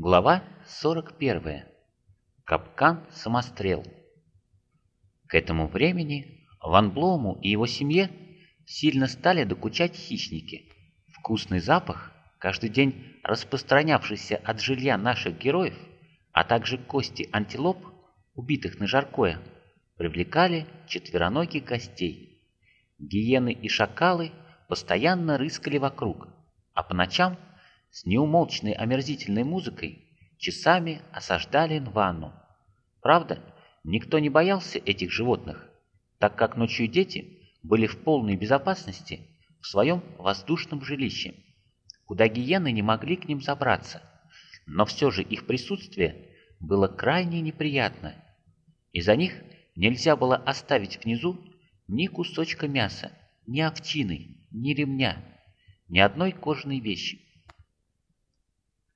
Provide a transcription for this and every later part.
Глава 41. Капкан-самострел. К этому времени Ван Блоуму и его семье сильно стали докучать хищники. Вкусный запах, каждый день распространявшийся от жилья наших героев, а также кости антилоп, убитых на жаркое, привлекали четвероногих гостей. Гиены и шакалы постоянно рыскали вокруг, а по ночам – с неумолчной омерзительной музыкой часами осаждали Нвану. Правда, никто не боялся этих животных, так как ночью дети были в полной безопасности в своем воздушном жилище, куда гиены не могли к ним забраться, но все же их присутствие было крайне неприятно. Из-за них нельзя было оставить внизу ни кусочка мяса, ни овчины, ни ремня, ни одной кожаной вещи.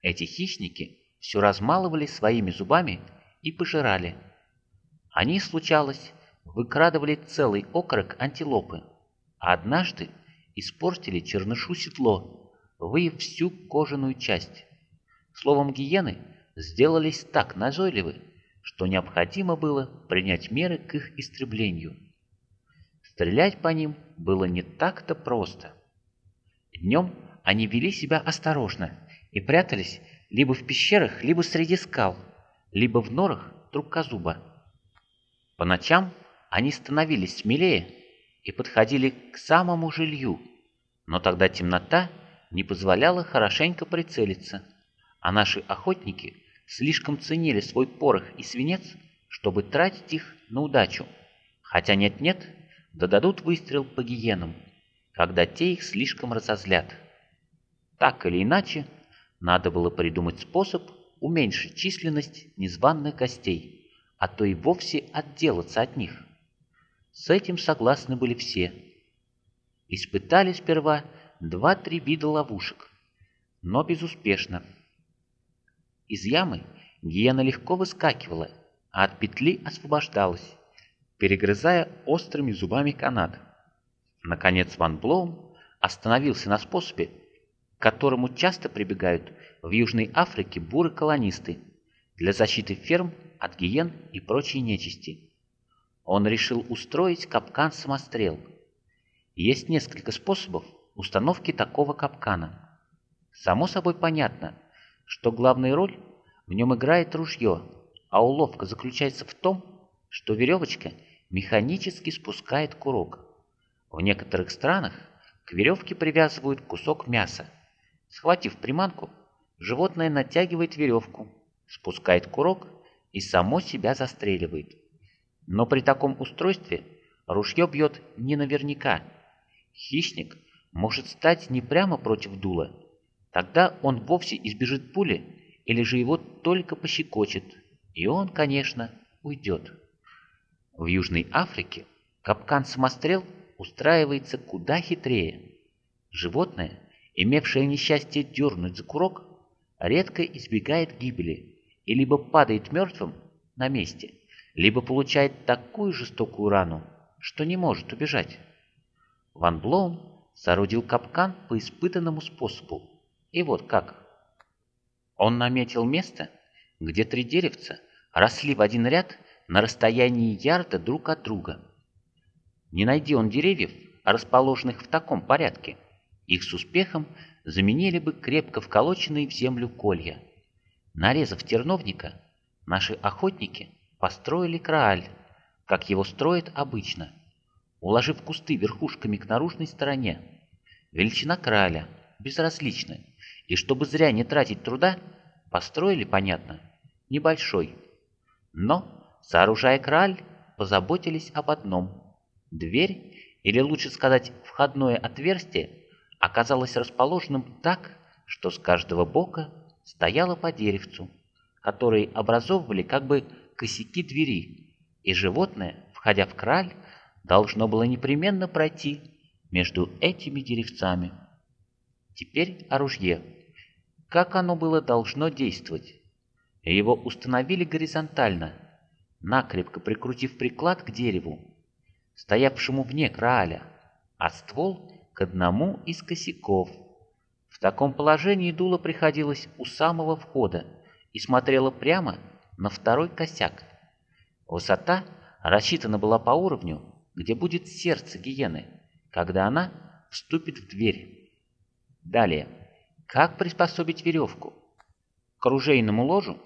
Эти хищники все размалывали своими зубами и пожирали. Они, случалось, выкрадывали целый окорок антилопы, а однажды испортили чернышу седло, выев всю кожаную часть. Словом, гиены сделались так назойливы, что необходимо было принять меры к их истреблению. Стрелять по ним было не так-то просто. Днем они вели себя осторожно и прятались либо в пещерах, либо среди скал, либо в норах трубкозуба. По ночам они становились смелее и подходили к самому жилью, но тогда темнота не позволяла хорошенько прицелиться, а наши охотники слишком ценили свой порох и свинец, чтобы тратить их на удачу, хотя нет-нет, да дадут выстрел по гиенам, когда те их слишком разозлят. Так или иначе, надо было придумать способ уменьшить численность незваных гостей, а то и вовсе отделаться от них. С этим согласны были все. Испытали сперва два-три вида ловушек, но безуспешно. Из ямы гиена легко выскакивала, а от петли освобождалась, перегрызая острыми зубами канат. Наконец Ван Блоум остановился на способе, к которому часто прибегают в Южной Африке буры-колонисты для защиты ферм от гиен и прочей нечисти. Он решил устроить капкан-самострел. Есть несколько способов установки такого капкана. Само собой понятно, что главную роль в нем играет ружье, а уловка заключается в том, что веревочка механически спускает курок. В некоторых странах к веревке привязывают кусок мяса, Схватив приманку, животное натягивает веревку, спускает курок и само себя застреливает. Но при таком устройстве ружье бьет не наверняка. Хищник может стать не прямо против дула. Тогда он вовсе избежит пули или же его только пощекочет, и он, конечно, уйдет. В Южной Африке капкан-самострел устраивается куда хитрее. Животное – имевшее несчастье дернуть за курок, редко избегает гибели и либо падает мертвым на месте, либо получает такую жестокую рану, что не может убежать. Ван Блоун соорудил капкан по испытанному способу. И вот как. Он наметил место, где три деревца росли в один ряд на расстоянии ярда друг от друга. Не найди он деревьев, расположенных в таком порядке, их с успехом заменили бы крепко вколоченные в землю колья. Нарезав терновника, наши охотники построили крааль, как его строят обычно, уложив кусты верхушками к наружной стороне. Величина краля безразлична, и чтобы зря не тратить труда, построили, понятно, небольшой. Но, сооружая крааль, позаботились об одном. Дверь, или лучше сказать, входное отверстие, оказалось расположенным так, что с каждого бока стояло по деревцу, которые образовывали как бы косяки двери, и животное, входя в краль, должно было непременно пройти между этими деревцами. Теперь о ружье. Как оно было должно действовать? Его установили горизонтально, накрепко прикрутив приклад к дереву, стоявшему вне крааля, а ствол к одному из косяков. В таком положении дуло приходилось у самого входа, и смотрела прямо на второй косяк. Высота рассчитана была по уровню, где будет сердце гиены, когда она вступит в дверь. Далее, как приспособить веревку? К оружейному ложу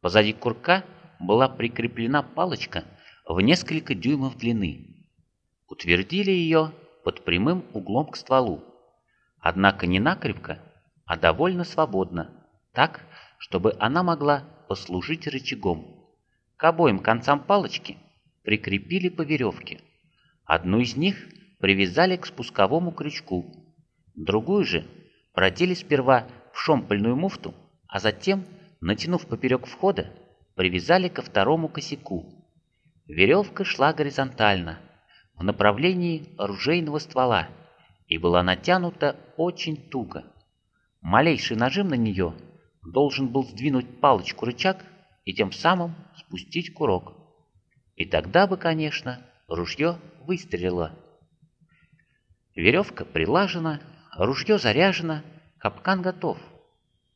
позади курка была прикреплена палочка в несколько дюймов длины. Утвердили ее под прямым углом к стволу, однако не накрепко, а довольно свободно, так, чтобы она могла послужить рычагом. К обоим концам палочки прикрепили по веревке. Одну из них привязали к спусковому крючку, другую же продели сперва в шомпольную муфту, а затем, натянув поперек входа, привязали ко второму косяку. Веревка шла горизонтально, в направлении оружейного ствола, и была натянута очень туго. Малейший нажим на нее должен был сдвинуть палочку-рычаг и тем самым спустить курок. И тогда бы, конечно, ружье выстрелило. Веревка прилажена, ружье заряжено, капкан готов.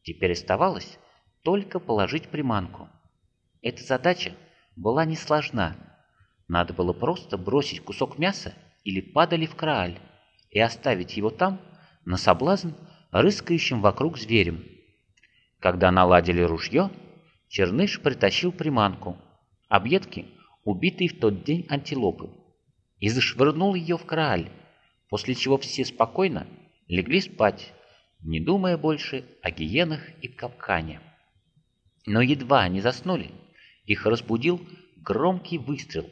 Теперь оставалось только положить приманку. Эта задача была несложна. Надо было просто бросить кусок мяса или падали в крааль и оставить его там на соблазн рыскающим вокруг зверем. Когда наладили ружье, Черныш притащил приманку, объедки, убитые в тот день антилопы, и зашвырнул ее в крааль, после чего все спокойно легли спать, не думая больше о гиенах и капкане. Но едва они заснули, их разбудил громкий выстрел,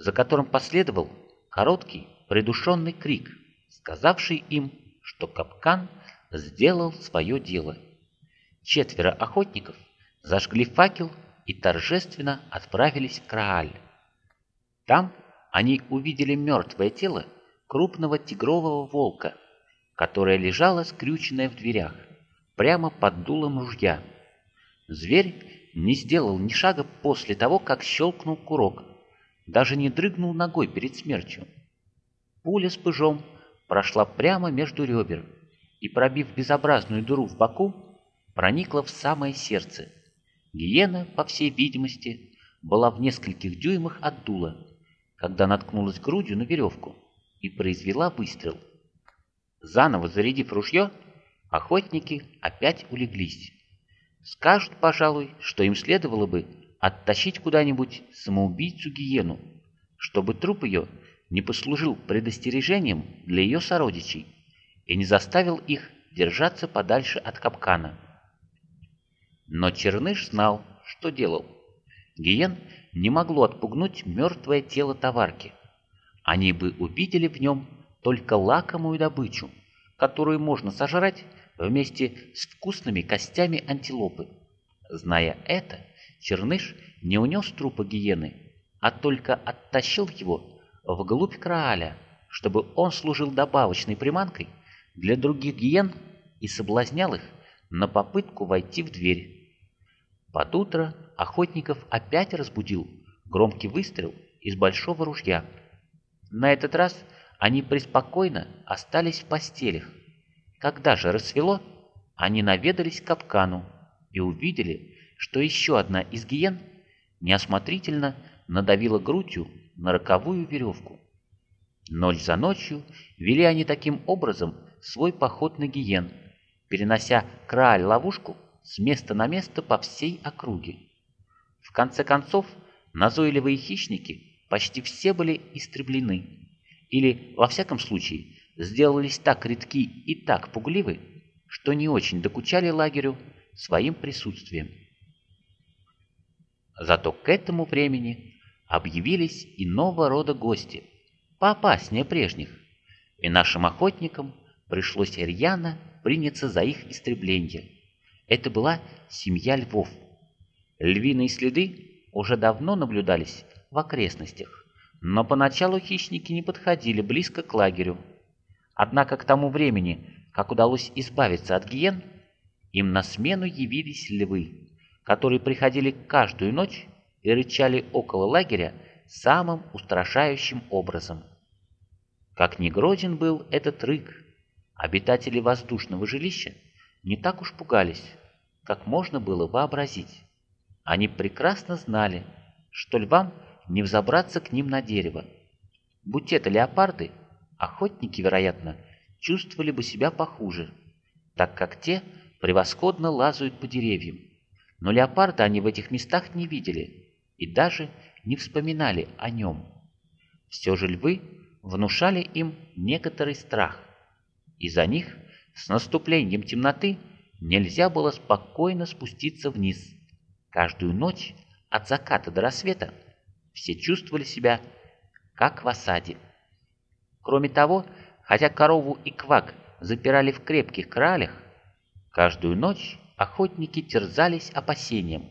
за которым последовал короткий придушенный крик, сказавший им, что капкан сделал свое дело. Четверо охотников зажгли факел и торжественно отправились в Крааль. Там они увидели мертвое тело крупного тигрового волка, которое лежало скрюченное в дверях, прямо под дулом ружья. Зверь не сделал ни шага после того, как щелкнул курок, даже не дрыгнул ногой перед смертью. Пуля с пыжом прошла прямо между ребер, и, пробив безобразную дыру в боку, проникла в самое сердце. Гиена, по всей видимости, была в нескольких дюймах от дула, когда наткнулась грудью на веревку и произвела выстрел. Заново зарядив ружье, охотники опять улеглись. Скажут, пожалуй, что им следовало бы оттащить куда-нибудь самоубийцу-гиену, чтобы труп ее не послужил предостережением для ее сородичей и не заставил их держаться подальше от капкана. Но Черныш знал, что делал. Гиен не могло отпугнуть мертвое тело товарки. Они бы увидели в нем только лакомую добычу, которую можно сожрать вместе с вкусными костями антилопы. Зная это, Черныш не унес трупа гиены, а только оттащил его вглубь Крааля, чтобы он служил добавочной приманкой для других гиен и соблазнял их на попытку войти в дверь. Под утро охотников опять разбудил громкий выстрел из большого ружья. На этот раз они преспокойно остались в постелях. Когда же рассвело, они наведались к капкану и увидели, что еще одна из гиен неосмотрительно надавила грудью на роковую веревку. Ночь за ночью вели они таким образом свой поход на гиен, перенося краль ловушку с места на место по всей округе. В конце концов, назойливые хищники почти все были истреблены, или, во всяком случае, сделались так редки и так пугливы, что не очень докучали лагерю своим присутствием. Зато к этому времени объявились иного рода гости, поопаснее прежних, и нашим охотникам пришлось рьяно приняться за их истребление. Это была семья львов. Львиные следы уже давно наблюдались в окрестностях, но поначалу хищники не подходили близко к лагерю. Однако к тому времени, как удалось избавиться от гиен, им на смену явились львы, которые приходили каждую ночь и рычали около лагеря самым устрашающим образом. Как ни грозен был этот рык, обитатели воздушного жилища не так уж пугались, как можно было вообразить. Они прекрасно знали, что львам не взобраться к ним на дерево. Будь это леопарды, охотники, вероятно, чувствовали бы себя похуже, так как те превосходно лазают по деревьям. Но леопарда они в этих местах не видели и даже не вспоминали о нем. Все же львы внушали им некоторый страх, и за них с наступлением темноты нельзя было спокойно спуститься вниз. Каждую ночь от заката до рассвета все чувствовали себя как в осаде. Кроме того, хотя корову и квак запирали в крепких кралях, каждую ночь охотники терзались опасением,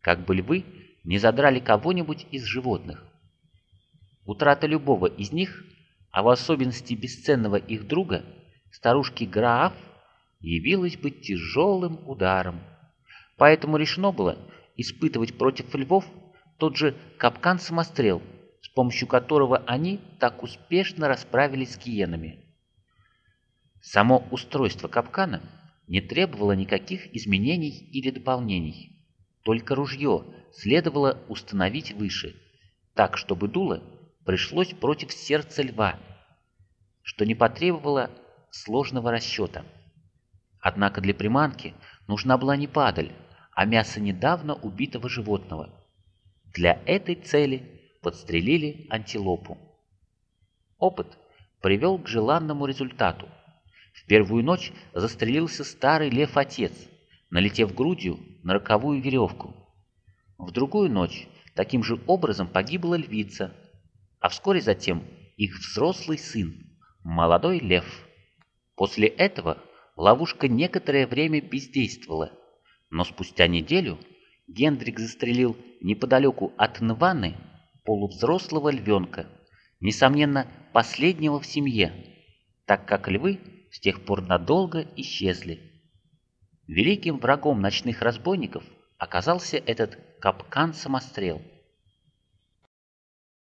как бы львы не задрали кого-нибудь из животных. Утрата любого из них, а в особенности бесценного их друга, старушки Грааф, явилась бы тяжелым ударом. Поэтому решено было испытывать против львов тот же капкан-самострел, с помощью которого они так успешно расправились с гиенами. Само устройство капкана не требовало никаких изменений или дополнений. Только ружье следовало установить выше, так, чтобы дуло пришлось против сердца льва, что не потребовало сложного расчета. Однако для приманки нужна была не падаль, а мясо недавно убитого животного. Для этой цели подстрелили антилопу. Опыт привел к желанному результату. В первую ночь застрелился старый лев-отец, налетев грудью на роковую веревку. В другую ночь таким же образом погибла львица, а вскоре затем их взрослый сын, молодой лев. После этого ловушка некоторое время бездействовала, но спустя неделю Гендрик застрелил неподалеку от Нваны полувзрослого львенка, несомненно, последнего в семье, так как львы с тех пор надолго исчезли. Великим врагом ночных разбойников оказался этот капкан-самострел –